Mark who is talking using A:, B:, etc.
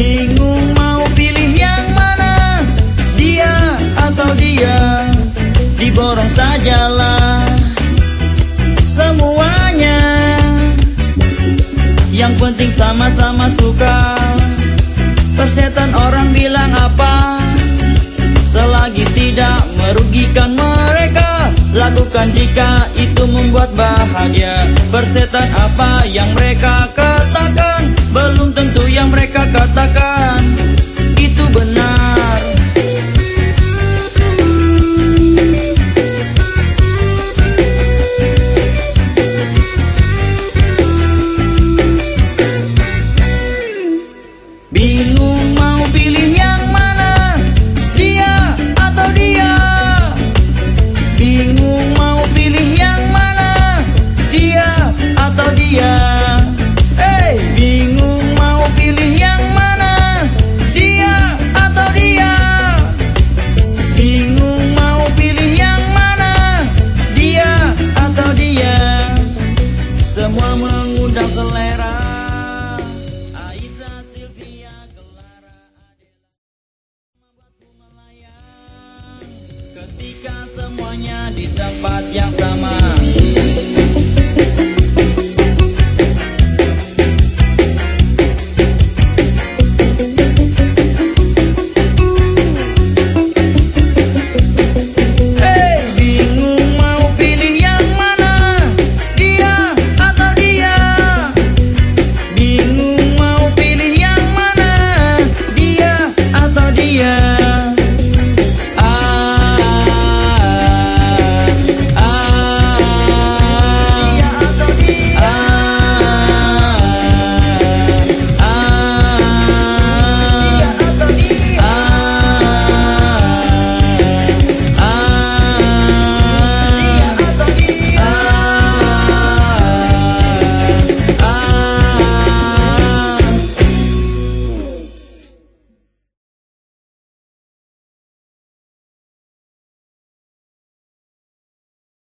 A: Bingung mau pilih yang mana? Dia atau dia? Diborong sajalah. Semuanya. Yang penting sama-sama suka. Persetan orang bilang apa? Selagi tidak merugikan mereka Lakukan jika itu membuat bahagia. Persetan apa yang mereka katakan dia. Hey, bingung mau pilih yang mana? Dia atau dia? Bingung mau pilih yang mana? Dia atau dia? Semua mengundang selera. Aisyah, Sylvia, Gelara Ketika semuanya di tempat yang sama